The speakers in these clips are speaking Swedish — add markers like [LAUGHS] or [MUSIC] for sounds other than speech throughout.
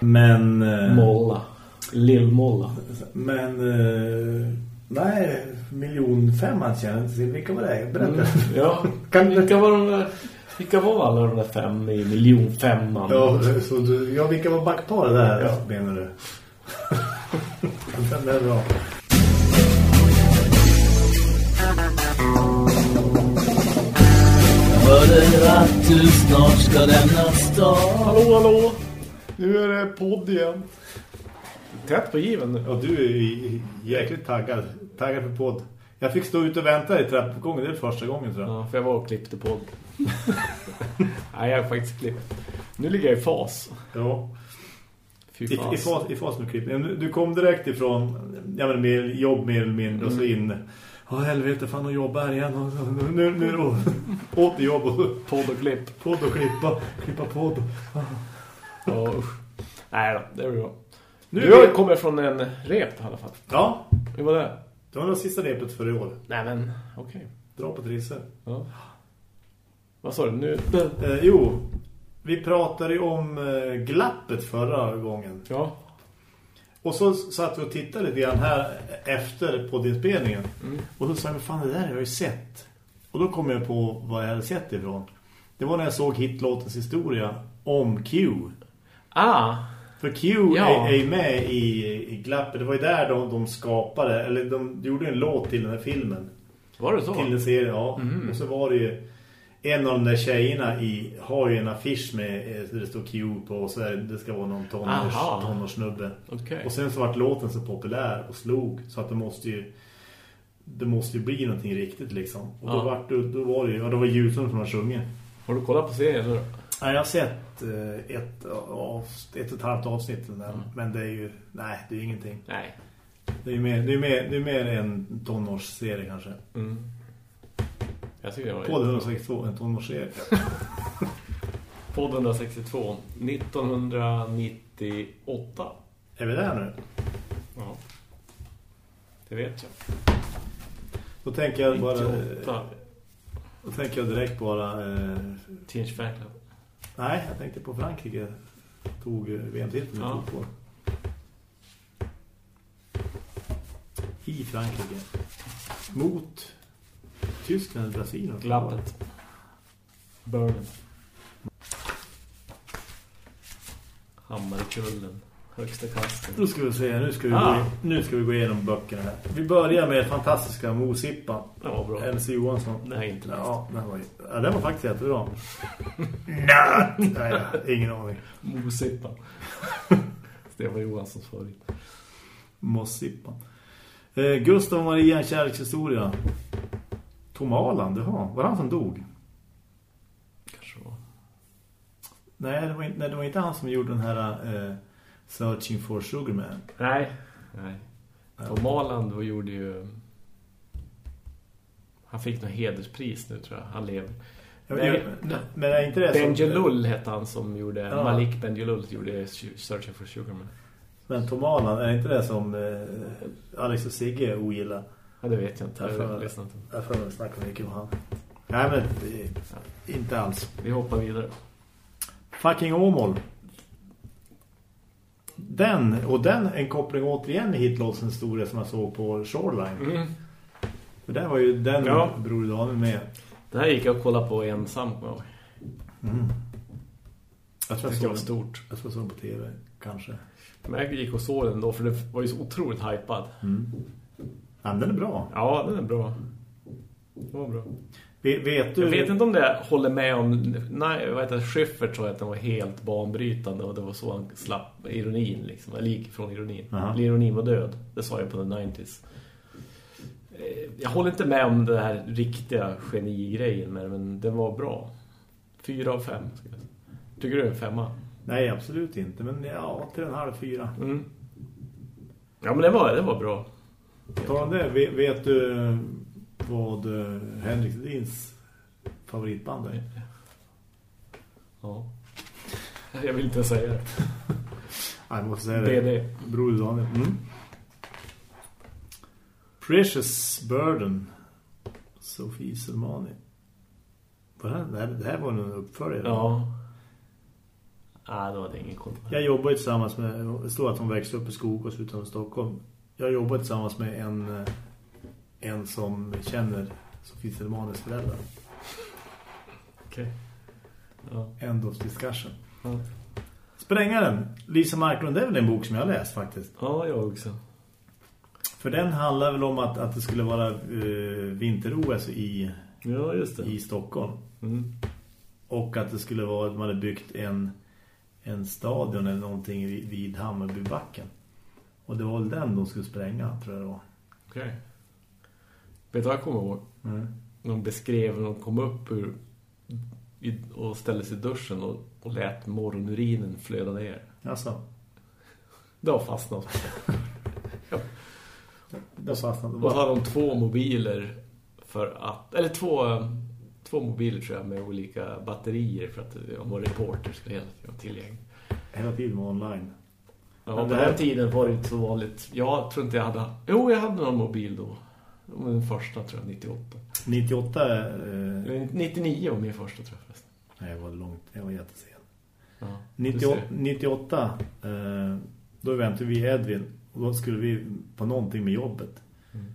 Men... eh, Molla. Lill-Molla. Men... eh, nej, miljon fem han känner inte till. Vilka var det? Berätta. Mm, ja, Kan vilka var de där, vilka var alla de där fem i miljon femman? Ja, så du, ja, vilka var backparet där, Ja. menar du? [LAUGHS] Den är bra. Hörde att du snart ska lämna stan Hallå, hallå! Nu är det podd igen. Tätt på given nu. Ja, du är ju jäkligt taggad. Taggad för podd. Jag fick stå ute och vänta i trappuppgången. Det är första gången, tror jag. Ja, för jag var och klippte podd. [LAUGHS] Nej, jag har faktiskt klippt. Nu ligger jag i fas. Ja. I, fas. i, fas, I fas med klippning. Du- kom direkt ifrån ja, men mer, jobb mer eller mindre och så Mm. in. Ja, helvete, fan och jobba här igen. Och, nu, nu då. Åter jobb och Podd och klipp. podd och klippa. Klippa podd. Ja, usch. Nej då, det är bra. Nu Du har kommit från en rep i alla fall. Ja, Hur var det? det var det sista repet för i år. Nej men, okej. Dra på trissor. Ja. Vad sa du? Nu? Eh, jo, vi pratade ju om eh, glappet förra gången. Ja. Och så satt vi och tittade lite grann här efter poddinspelningen. Mm. Och så sa jag, vad fan det där har jag ju sett. Och då kom jag på vad jag hade sett ifrån. Det var när jag såg hitlåtens historia om Q. Ah, För Q Ja. är, är med i, i glappet. Det var ju där de, de skapade, eller de gjorde en låt till den här filmen. var det så? Till en serie, ja. Mm. Och så var det ju en av de där tjejerna i, har ju en affisch med eh, där det står Q på och så är, det ska vara någon tonårs, Aha. tonårssnubbe. Okej. Och sen så vart låten så populär och slog så att det måste ju det måste ju bli någonting riktigt liksom. Och då, Ja. vart det, då var det ju, ja, det var Ljusson som har sjungit. Har du kollat på serien då? Ja, jag har sett eh, ett, av, ett och ett halvt avsnitt där, Mm. men det är ju, nej det är ju ingenting. Nej. Det är mer, det är mer, det är mer en tonårsserie kanske. Mm. Jag tycker det var På 162, en tonårsserie. Podd 162 1998 Är vi där nu? Ja Det vet jag Då tänker jag bara 98 Då tänker jag direkt bara eh, Teenage Fan Club Nej, jag tänkte på Frankrike. Tog eh, VM-titeln Ja. på. I Frankrike. Mot Tyskland Brasilien. Glappet. Burnen Hammarkullen Högsta kasten Nu ska vi se, nu ska vi, Ah. gå, nu ska vi gå igenom böckerna här. Vi börjar med fantastiska Mosippa. Var bra Elsie Johansson. Jag inte läst Ja, den var, ja, den var faktiskt jättebra. [LAUGHS] Nej, nej, ingen aning. Mosippan [LAUGHS] Stefan Johanssons favorit Mossippa. Eh, Gustav och Maria, en kärlekshistoria. Tom Aland, jaha. Var han som dog? Kanske var Nej det, var inte, nej, det var inte han som gjorde den här eh, Searching for Sugar Man. Nej Nej Tom Aland var- gjorde ju Han fick något hederspris nu tror jag Han lever Nej, men, men är inte det som... Benjelul hette han som gjorde Ja. Malik Benjelul gjorde Searching for Sugarman. Men Tom Aland, är inte det som eh, Alex och Sigge ogillar? Ja, det vet jag inte. Jag får- har lyssnat. Jag får snacka mycket om han. Nej men det, inte alls. Vi hoppar vidare. Fucking Åmål. Den, och den en koppling återigen med hitlåtsens historia som jag såg på Shoreline. Mm. För där var ju den Ja. Bror Daniel med. Det här gick jag och kollade på ensam. Mm. Jag tror det jag var såg, stort. jag tror jag såg på tv, kanske. Men jag gick och såg den då för det var ju så otroligt hypad. Mm. Ja, den är bra. Ja, den är bra. Den var bra. Vet, du... Jag vet inte om det håller med om... Nej, vad heter det? Schyffert tror jag att den var helt banbrytande och det var så han slapp ironin liksom. Eller gick från ironin. Aha. Ironin var död. Det sa jag på the 90s. Eh, Jag håller inte med om det här riktiga genigrejen men, men den var bra. Fyra av fem. Ska jag säga. Tycker du det är en femma? Nej, absolut inte. Men ja, till en halv fyra. Mm. Ja, men det var, det var bra. Ta den där. Vet, vet du vad eh, Henrik Sedins favoritband är? Ja. Jag vill inte säga det. [LAUGHS] Nej, jag måste säga det. BD. Bror Daniel. Mm. Precious Burden. Sofie Selmani. Vad är det? här? Det här var en uppföljare. Ja. Nej, då hade jag ingen koll på det. Jag jobbar tillsammans med, det står att hon växte upp i Skogås utanför Stockholm. Jag jobbar tillsammans med en, eh, en som känner Sofie Selmanes föräldrar. Okej. Ja. End of discussion. Ja. Sprängaren, Lisa Marklund, det är väl en bok som jag har läst faktiskt. ja, jag också. För den handlar väl om att, att det skulle vara uh, vinter-OS i, Ja, i Stockholm. Mm. Och att det skulle vara att man hade byggt en, en stadion eller någonting vid, vid Hammarbybacken. Och det var väl den de skulle spränga, tror jag det var. Okej. Vet du vad jag kommer ihåg? De beskrev när de kom upp ur, och ställde sig i duschen och, och lät morgonurinen flöda ner. Alltså, Det har fastnat. det fastnade. Och så har de två mobiler för att... Eller två, två mobiler tror jag med olika batterier för att om vår reporter skulle hela tiden vara tillgänglig. Hela tiden var online. Ja, på det här- den tiden var det inte så vanligt. Jag tror inte jag hade... Jo, jag hade någon mobil då. Det Den första tror jag, 98. 98, eh, Eller 99 var min första tror jag förresten. nej, jag var långt, jag var jättesen. Ja, du 98, ser. 98 eh, då väntade vi Edvin och då skulle vi på någonting med jobbet. Mm.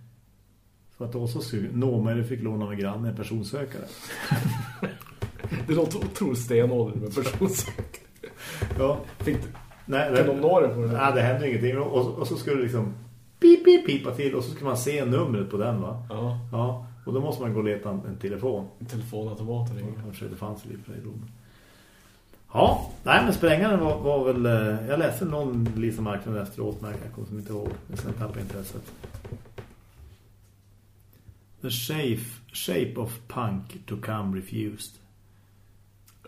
För att då så skulle nå mig, det fick låna med grannen en personsökare. [LAUGHS] Det låter otroligt stenålder med personsökare. Ja, Fick du... nej, Kan de nå det på det? Nej, det hände ingenting. Och, och så skulle det liksom pip, pip, pipa till och så skulle man se numret på den va? Ja, Ja, och då måste man gå och leta en, en telefon. telefonautomaten ringer. Kanske det fanns lite i rummet. Ja, nej men sprängaren var, var väl... eh, Jag läste någon Lisa Marklund efteråt men jag kommer inte ihåg. Men sen tappade intresset. The shape, shape of punk to come refused.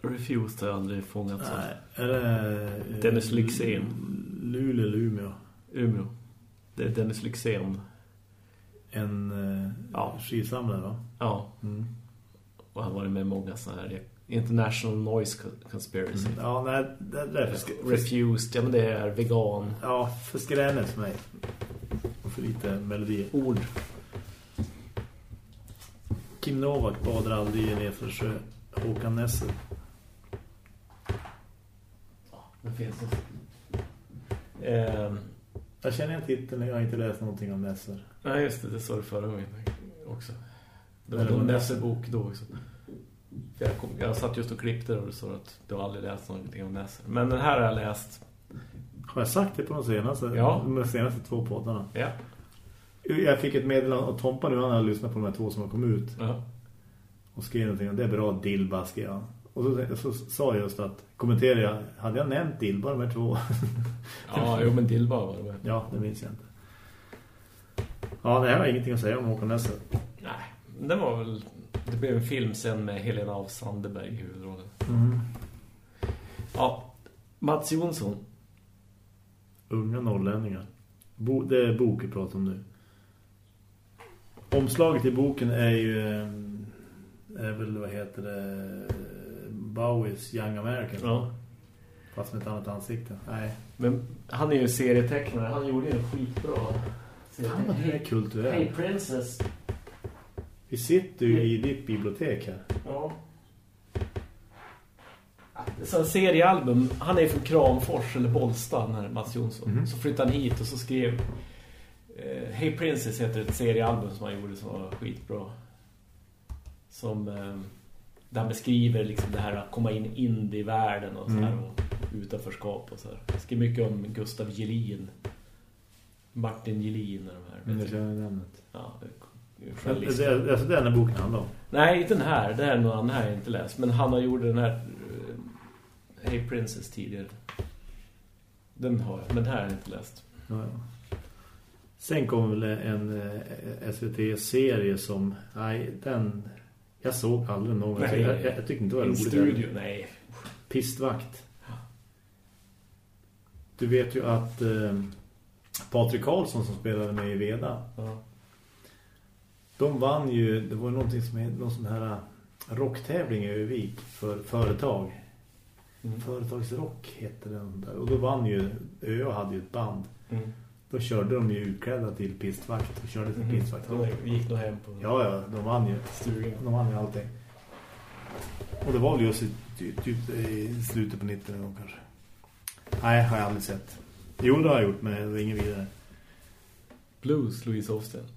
Refused har jag aldrig fångat. Nej, är det... eh, Dennis Lyxzén. Luleå, Lumeå. Umeå. Det är Dennis Lyxzén. En eh, Ja. skivsamlare va? Ja, Mm. och han var med i många sådana här International Noise Conspiracy. Ja, nej, det, det är för, Refused, ja men det är vegan. ja, för skränet för mig. Och för lite melodi. Ord. Kim Novak badar aldrig i en sjö. Håkan Nesser. Det finns det. Jag känner en titel, jag har inte läst någonting om Nesser. nej just det, det sa du förra gången också. Det var en Nesser-bok då också. Jag, kom, jag satt just och klippte och det sa att du aldrig läst någonting om Nesser. Men den här har jag läst. Har jag sagt det på de senaste, Ja. de senaste två poddarna? Ja. Jag fick ett meddelande av Tompa nu, han har lyssnat på de här två som har kommit ut. ja. Och skrev någonting det är bra Dilba, skrev han. Och så, så sa jag just att, kommenterade jag, hade jag nämnt Dilba de här två? [LAUGHS] Ja, jo men Dilba var det med. ja, det minns jag inte. Ja, det här har ingenting att säga om Håkan Nesser. Nej, den var väl... Det blev en film sen med Helena av Sandeberg i huvudrollen. Mm. Ja, Mats Jonsson. Unga norrlänningar. Bo, det är bok vi pratar om nu. Omslaget i boken är ju eh, är väl, vad heter det Bowies Young American. Ja. Fast med ett annat ansikte. Nej. Men han är ju serietecknare. Han gjorde ju en skitbra serie. Fan vad du är Hey. Princess. Vi sitter ju i ditt bibliotek här. Ja. Så en seriealbum. Han är från Kramfors eller Bollsta, den här Mats Jonsson. Mhm. Så flyttade han hit och så skrev... Eh, hey Princess heter ett seriealbum som han gjorde som var skitbra. Som... Eh, där han beskriver liksom det här att komma in i indie-världen och så här. Mm. Och utanförskap och så här. Han skrev mycket om Gustav Gelin. Martin Gelin och de här. Men vet jag du. känner namnet. Ja, det är Det är alltså den här boken handlar om. Nej, inte den här. Det är någon annan här jag inte läst. Men han har gjort den här uh, Hey Princess tidigare. Den har jag, men den här har jag inte läst. Ja, ja. Sen kom väl en eh, SVT-serie som... Nej, den... Jag såg aldrig någon. Nej. jag, jag, jag tyckte inte det var roligt. studio, nej. Pistvakt. Du vet ju att eh, Patrik Karlsson som spelade med i Veda, Ja. de vann ju, det var ju någonting som hette någon sån här rocktävling i Övik för företag. Mm. Företagsrock hette den där. Och då vann ju, Ö hade ju ett band. Mm. Då körde de ju utklädda till pistvakt och körde till Mm. pistvakt. De gick nog hem på Ja, ja, de vann ju. stugan. De vann ju allting. Och det var väl just i, typ, i slutet på 90 någon kanske. Nej, har jag aldrig sett. Jo, det har jag gjort, men det var ingen vidare. Blues, Louise. Louise [LAUGHS]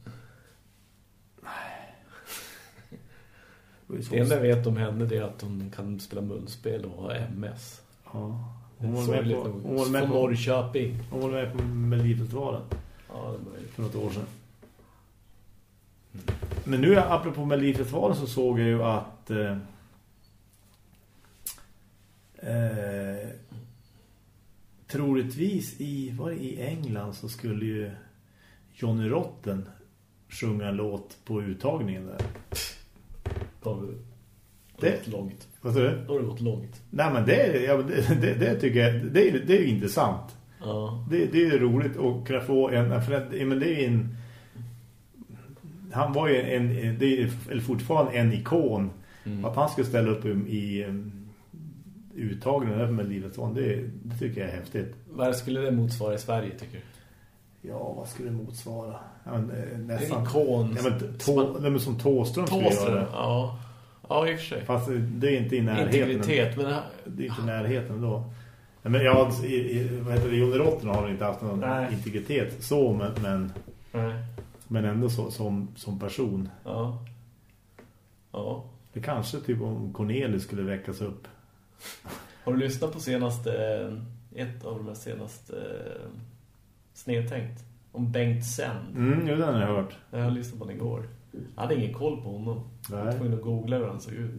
Det enda jag vet om henne är att hon kan spela munspel och ha MS. Ja. Hon var med på, nog. hon var med Från på, Norrköping. hon var med på Melodifestivalen Ja, det möjligt. för något år sedan. Men nu, apropå Melodifestivalen, så såg jag ju att eh, eh, troligtvis i, var det i England så skulle ju Johnny Rotten sjunga en låt på uttagningen där. Vi Det- gått långt. Vad sa du? Då har det gått långt. Nej men det, ja, det, det, det tycker jag, det är, det är ju intressant. Ja. Det, det är ju roligt att kunna få en, för att, men det är en han var ju en, en det är eller fortfarande en ikon Mm. att han skulle ställa upp i, i uttagningen med livet det, det tycker jag är häftigt. Vad skulle det motsvara i Sverige, tycker du? Ja, vad skulle det motsvara? Ja, men, eh, En nästan. ikon. Ja, men, tå, nej, men som Tåström skulle göra Tåström. Ja. Ja, i och för sig. Fast det är inte i närheten. Integritet, men det är inte i närheten då. Men ja, i, i, vad heter det, Johnny Rotten har inte haft någon Nej. integritet så, men, men, Nej. men ändå så, som, som person. Ja. Ja. Det kanske typ om Cornelis skulle väckas upp. Har du lyssnat på senaste... Ett av de här senaste... eh, Snedtänkt. Om Bengt Sänd. Mm, jo, den har jag hört. Jag har lyssnat på den igår. Jag hade ingen koll på honom. Jag var Nej. tvungen att googla hur han såg ut.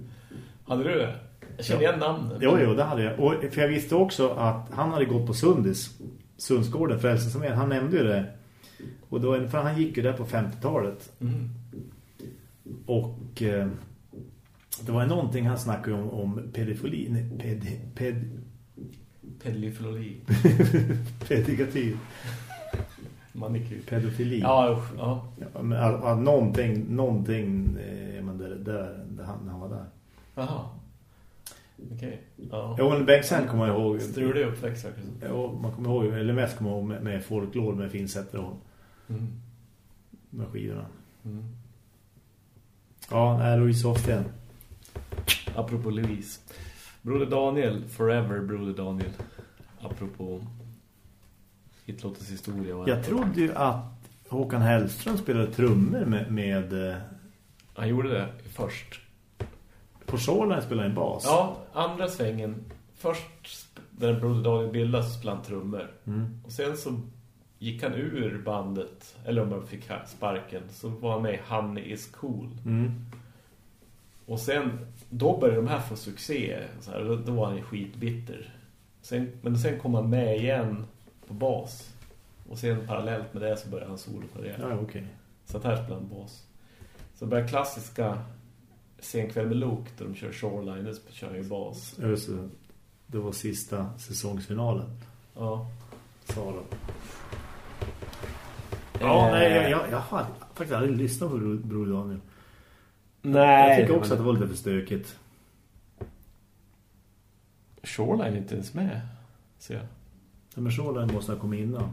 Hade du det? Jag känner Ja. igen namnet. Jo, jo, det hade jag. Och, för jag visste också att han hade gått på Sundis. Sundsgården, Frälsningsarmén. Han nämnde ju det. Och då, för han gick ju där på 50-talet. Mm. Och eh, det var någonting han snackade om, om pedofili. Nej, ped, ped, [LAUGHS] Pedofili. Pedikatyr. Manikyr. Pedofili. Ja, usch, ja. Ja, men att någonting, någonting eh, men där, där, där han, han var där. Jaha. Okej. Ja. Jo, men Bengtsson kommer jag ihåg. Strulig uppväxt. Ja, man kommer ihåg, eller mest kommer jag ihåg med, med folklor med Finsätter och Mm. med skivorna. Mm. Ja, nej, Louise Hofsten. Apropå Louise. Broder Daniel, Forever Broder Daniel. Apropå hitlåtens historia. och Jag trodde ju att Håkan Hellström spelade trummor med, med eh, Han gjorde det först. på Shoreline spelade en bas. Ja, andra svängen. Först när Broder Daniel spelade han trummor. Mm. Och sen så gick han ur bandet. Eller om han fick sparken. Så var han med i Honey is cool. Mm. Och sen, då började de här få succé. Så här, då, då var han skitbitter. Sen, men sen kom han med igen på bas. Och sen parallellt med det så började han solokarriär. Ja, okej. Så att här spelar han bas. Så börjar klassiska Senkväll med Luke där de kör Shoreline, det kör ju bas. Just det. Det var sista säsongsfinalen. Ja. Sa de. Ja, Eh, nej, jag, jag, jag har faktiskt aldrig lyssnat på Bror Daniel. Nej. jag tycker det också var- att det var lite för stökigt. Shoreline är inte ens med. Ser jag. Ja, men Shoreline måste ha kommit innan.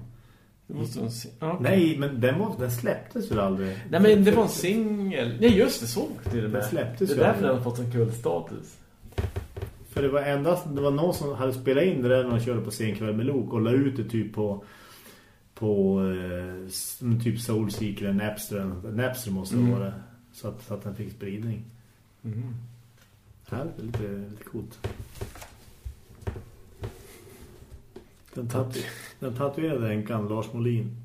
Det måste en si- ja. Nej, men den, var, den släpptes väl aldrig? Nej men det var en singel. Nej just det, så till och med. Den släpptes Det är därför aldrig. den har fått en kultstatus. För det var endast, det var någon som hade spelat in det där när de körde på Senkväll med Lok och la ut det typ på på eh, typ Soulseeker eller Napster. Napster måste det Mm. vara det. Så att, så att den fick spridning. Mm. Här är lite, lite coolt. Den, tatu den tatuerade änkan Lars Molin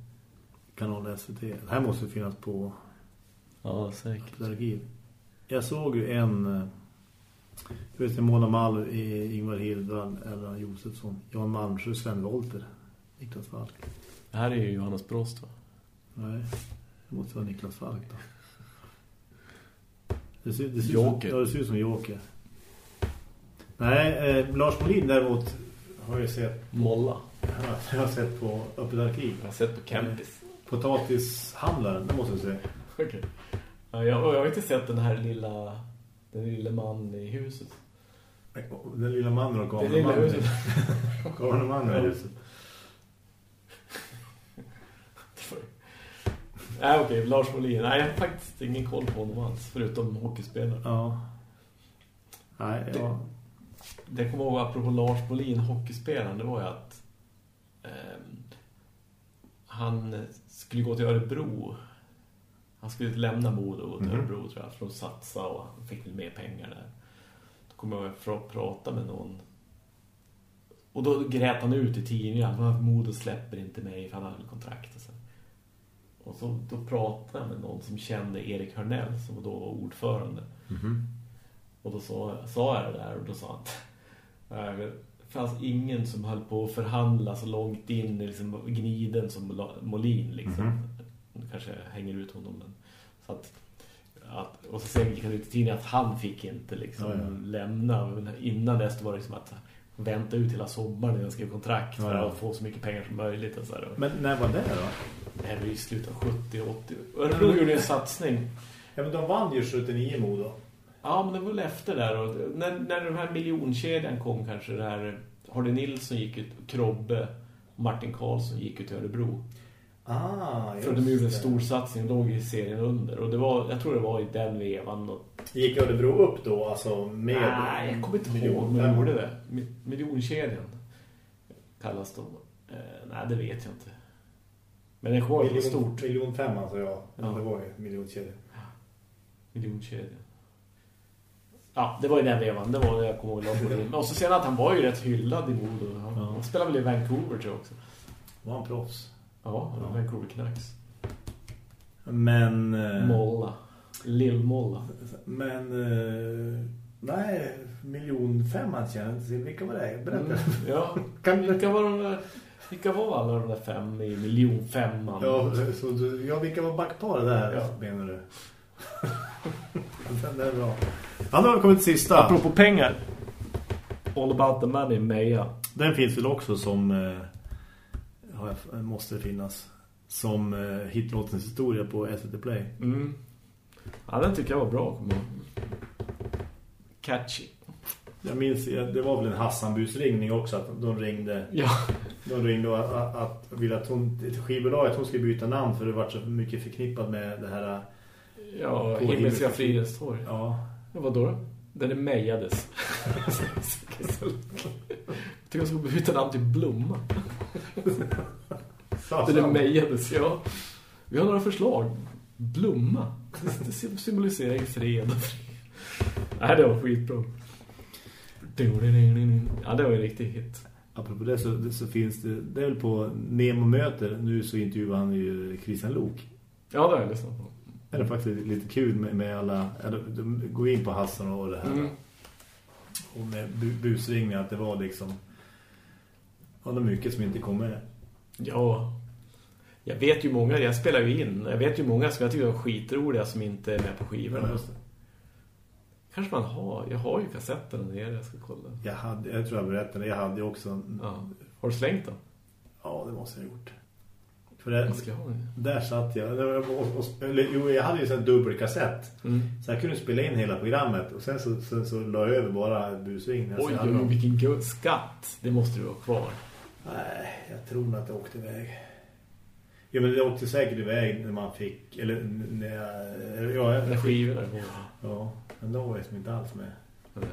kanal SVT. Det här måste finnas på Ja, säkert. arkiv. Jag såg ju en eh, jag vet inte, Mona Mall, i Ingvar Hildvall, Ella Josefsson, Jan Malmsjö, Sven Wolter, Niklas Falk. Det här är ju Johannes Brost va? Nej, det måste vara Niklas Falk då. Det ser, det ser, Joker. Som, ja, det ser ut som Joker. Nej, eh, Lars Molin däremot har jag sett Molla. jag har sett på Öppet arkiv. Jag har sett på Campis. Potatishandlaren, det måste jag säga. Okej. Ja, jag, jag har inte sett den här lilla... Den lilla man i huset. Den lilla mannen och [LAUGHS] Det lilla kameramannen. huset. Kameramannen i huset. Nej okej, Lars Molin. Nej, jag har faktiskt ingen koll på honom alls. Förutom hockeyspelare. Ja. Nej, ja. Det kommer ihåg apropå Lars Molin, hockeyspelaren. Det var ju att ehm, han skulle gå till Örebro. Han skulle lämna Modo och till Mhm. Örebro tror jag, för att satsa och han fick lite mer pengar där. Då kom jag för att prata med någon. Och då grät han ut i tidningen. Modo släpper inte mig för han hade kontrakt. Och så, och så då pratade jag med någon som kände Erik Hörnell som då var ordförande. Mhm. Och då sa, sa jag det där och då sa han nej, det fanns ingen som höll på att förhandla så långt in i liksom gniden som Molin liksom. Mhm. Nu kanske jag hänger ut honom men så att, att och så sen gick han ut i tidningen att han fick inte liksom Ja, ja. lämna Men innan dess var det liksom att vänta ut hela sommaren innan han skrev kontrakt för ja. att få så mycket pengar som möjligt och så här. Men när var det då? Det här var i slutet av 70 och 80. Örebro gjorde en satsning Ja, men de vann ju 79 Modo. Ja, men det var väl efter där. Och när, när den här miljonkedjan kom kanske det här... Hardy Nilsson gick ut, Krobbe Martin Karlsson gick ut till Örebro. Ah, För de gjorde en stor satsning låg i serien under. Och det var, jag tror det var i den vevan. Och, Gick Örebro upp då, alltså med... nej, jag kommer inte miljon- ihåg om de gjorde det. Mi- Miljonkedjan kallas de. Eh, nej, det vet jag inte. Men det var Miljon, stort. miljon fem alltså, ja. Ja. Det var ju miljonkedja. Miljonkedjan. Ja, det var i den vevan. Det var det jag kommer ihåg. Lars [LAUGHS] Molin. Och så sen att han var ju rätt hyllad i Modo. Han, Ja. han spelade väl i Vancouver tror jag också. Var han proffs? Ja, Ja. Vancouver Canucks. Men... eh, Molla. Lill-Molla. Men... eh, nej, miljon fem han känner inte till. Vilka var det? Berätta. Mm, ja, [LAUGHS] Kan vilka var de där... Vilka var alla de där fem i miljon femman? Ja, så du, ja, vilka var backparet där, Ja. menar du? [LAUGHS] Den där är bra. Han har kommit till sista. Apropå pengar. All about the money, Meja. Den finns väl också som eh, ja, måste finnas som eh, hitlåtens historia på SVT Play. Mm. Ja, den tycker jag var bra. Catchy. Jag minns, eh, det var väl en Hassanbus-ringning också att de ringde Ja. de ringde att, att, att ville att hon till skivbolaget att hon skulle byta namn för det var så mycket förknippat med det här Ja, På Himmelska Himmelska Fridens torg. ja, Ja, vadå då? Den är mejades. jag tycker jag skulle byta namn till Blomma. Den är mejades, ja. Vi har några förslag. Blomma. Det symboliserar ju fred. Nej, det var skitbra. Ja, det var en riktig hit. Apropå det så, det så finns det, det är väl på Nemo möter, nu så intervjuar han ju Christian Lok. Ja, det har jag lyssnat på. Det är faktiskt lite kul med, med alla, de går in på Hassan och det här. Mm. Och med bu busringningar att det var liksom, ja, det är mycket som inte kom med. Ja. Jag vet ju många, jag spelar ju in. Jag vet ju många som jag tycker är skitroliga som inte är med på skivorna. Ja. Kanske man har. Jag har ju kassetterna nere, jag ska kolla. Jag, hade, jag tror jag berättade, jag hade ju också, Ja. Har du slängt den? ja det måste jag ha gjort. För det, där satt jag, och, och, eller, jo, jag hade ju en dubbelkassett. Mm. Så jag kunde spela in hela programmet och sen så, så, så la jag över bara busringningar. Så Oj, oj, någon- vilken gud skatt. Det måste du ha kvar. Nej, jag tror nog att det åkte iväg. Ja, men det åkte säkert iväg när man fick... Eller när jag... Ja, jag, När skivorna på. ja men då var jag som inte alls med. Nej.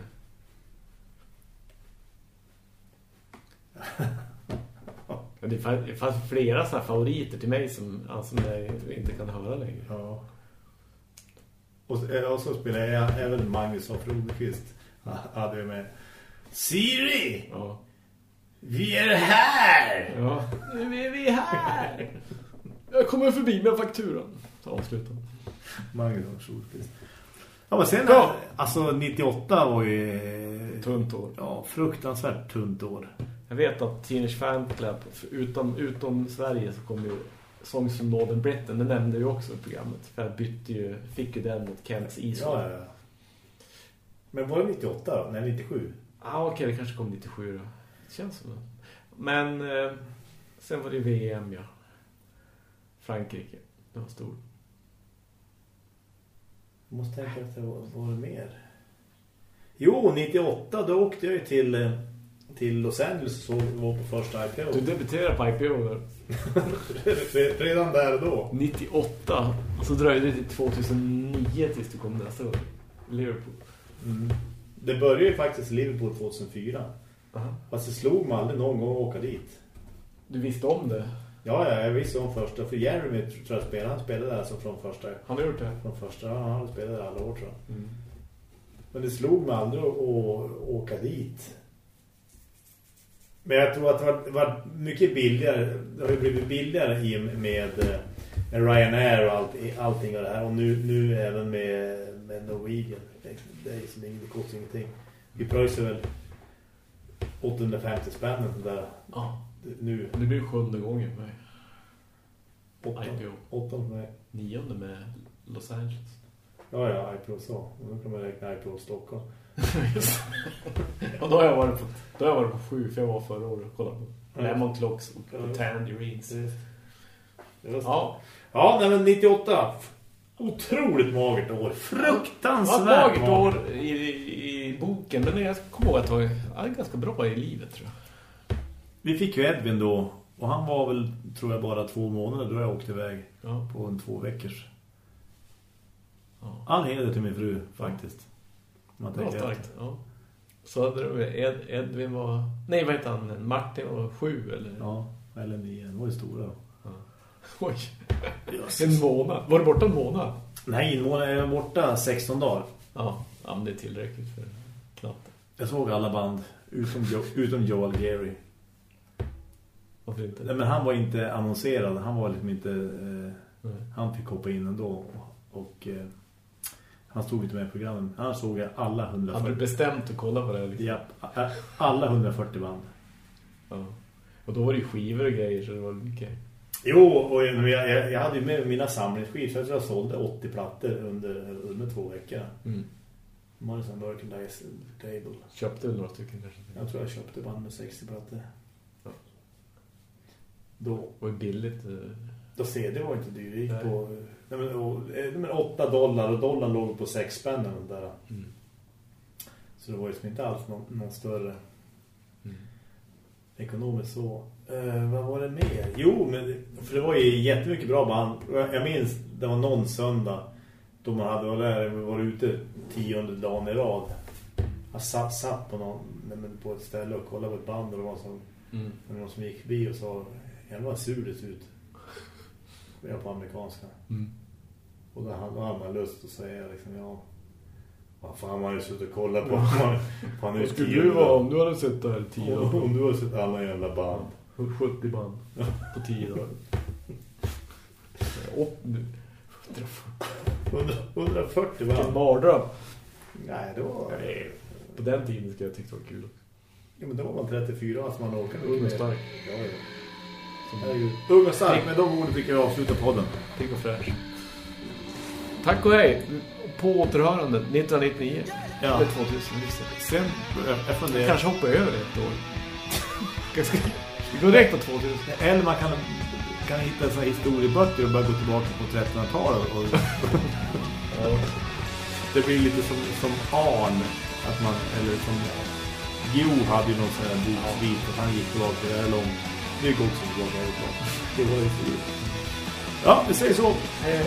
Men det fanns, det fanns flera sådana favoriter till mig som, alltså, som jag inte kan höra längre. Ja. Och, så- och så spelade jag även Magnus och Frodekvist. Hade med. Siri! Ja. Vi är här! Ja. Nu är vi här! [LAUGHS] Jag kommer förbi med fakturan. Så avslutar. Magnus och Frodekvist. Ja, men sen... Bra. Alltså, 98 var ju... Tunt år. Ja, fruktansvärt tunt år. Jag vet att Teenage Fan Club, utom, utom Sverige så kom ju Songs from Northern Britain, det nämnde ju också i programmet. För jag bytte ju, fick ju den mot Kents Eastwood. Ja, ja, ja. Men var det 98 då? Nej, 97. ah, okej, det kanske kom 97 då. Det känns som det. Men eh, sen var det VM, ja. Frankrike. Det var stort. Måste tänka att det var, var det mer. Jo, 98 då åkte jag ju till, eh, till Los Angeles och var på första IPO. Du debuterade på IPO där. [LAUGHS] Redan där då. 98. Och så dröjde det till 2009 tills du kom nästa gång. Liverpool. Mm. Det började ju faktiskt Liverpool 2004. Aha. Fast det slog mig aldrig någon gång att åka dit. Du visste om det? Ja, ja, jag visste om första. För Jeremy tror jag spelade. Han spelade alltså från första. Han har gjort det? Från första, ja, han spelade där alla år tror jag. Mm. Men det slog mig aldrig att åka dit. Men jag tror att det var, var mycket billigare. Det har ju blivit billigare i med, med Ryanair och allt, allting och det här. Och nu, nu även med, med Norwegian. Det, är som inget, det kostar ingenting. Vi pröjsar väl 850 spänn där. Ja. Nu. Det blir sjunde gången för mig. IPO. åtta för mig. Nionde med Los Angeles. Ja, ja, IPO så. Och nu kan man räkna IPO Stockholm. [LAUGHS] ja, då har jag varit på, då har jag varit på sju, för jag var förra året och kollade på Ja. Lemon Clocks och Ja. Tangerines. Ja. Ja, Ja, nej, men 98. Otroligt magert år. Fruktansvärt var ett magert år i, i boken, men jag kommer ihåg att det var ja, ganska bra i livet tror jag. Vi fick ju Edvin då. Och han var väl, tror jag, bara två månader då jag åkte iväg Ja. på en två veckors. Ja. All heder till min fru, faktiskt. Man var tänker starkt, ja. Så hade du Ed, Edvin var... Nej, vad heter han? Martin var sju, eller? Ja, eller nio. De var ju stora då. [LAUGHS] Oj, en månad. Var du borta en månad? Nej, invånare är borta 16 dagar. Ja, ja men det är tillräckligt för knatten. Jag såg alla band, utom, jo, utom Joel Gary. Varför inte? Nej, men han var inte annonserad. Han var liksom inte... Eh, han fick hoppa in ändå. Och, och eh, han stod inte med i programmen. Han såg alla Hade du 140. bestämt att kolla på det? Liksom? Ja, alla 140 band. Ja. Och då var det ju skivor och grejer så det var mycket... Jo, och jag, jag, jag hade ju med mina samlingsskivor. Så jag sålde 80 plattor under, under två veckor. Mm. Sån merchandise table. Köpte du några stycken kanske? Jag tror jag köpte band med 60 plattor. Ja. Då, ju billigt. Då CD var inte dyr. Det gick Nej. på nej, men, och, eh, men 8 dollar och dollarn låg på 6 spänn eller nåt där. Mm. Så det var ju liksom inte alls någon, någon större Mm. ekonomiskt så. Eh, vad var det mer? Jo, men för det var ju jättemycket bra band. Jag jag minns, det var någon söndag då man hade varit där, vi var ute tionde dagen i rad. Jag satt, satt på, någon, men på ett ställe och kollade på ett band och det var som, Mm. det var någon som gick förbi och sa jävla sur det ser ut. Jag är på amerikanska. Mm. Och då hade, hade man lust att säga liksom, ja, vad fan har man ju suttit och kollat på. Man, fan, Vad skulle du vara om du hade suttit där i tio Om, om du har sett alla jävla band. 70 band på tio dagar. [LAUGHS] Och nu. 100, 140 Vilken band. mardröm. Nej, det var... Nej, På den tiden skulle jag tycka det var kul. Ja, men då var man 34 alltså man åker. Ung och stark. Ja, ja. Herregud. Ung och stark, med de orden tycker jag avsluta podden. pigg och fräsch. Tack och hej. På återhörande 1999. Ja. Eller 2000. just det. Sen, jag, jag funderar... Kanske hoppa över ett år. [LAUGHS] Vi går direkt på 2000. Eller man kan, kan hitta så här historieböcker och börja gå tillbaka på 1300-talet. Och, [LAUGHS] det blir lite som, som Arn. Att man, eller som... Jo hade ju någon sån här boksvit att han gick tillbaka till Det är god som går väldigt. Det var ju Ja, vi säger så. Hej.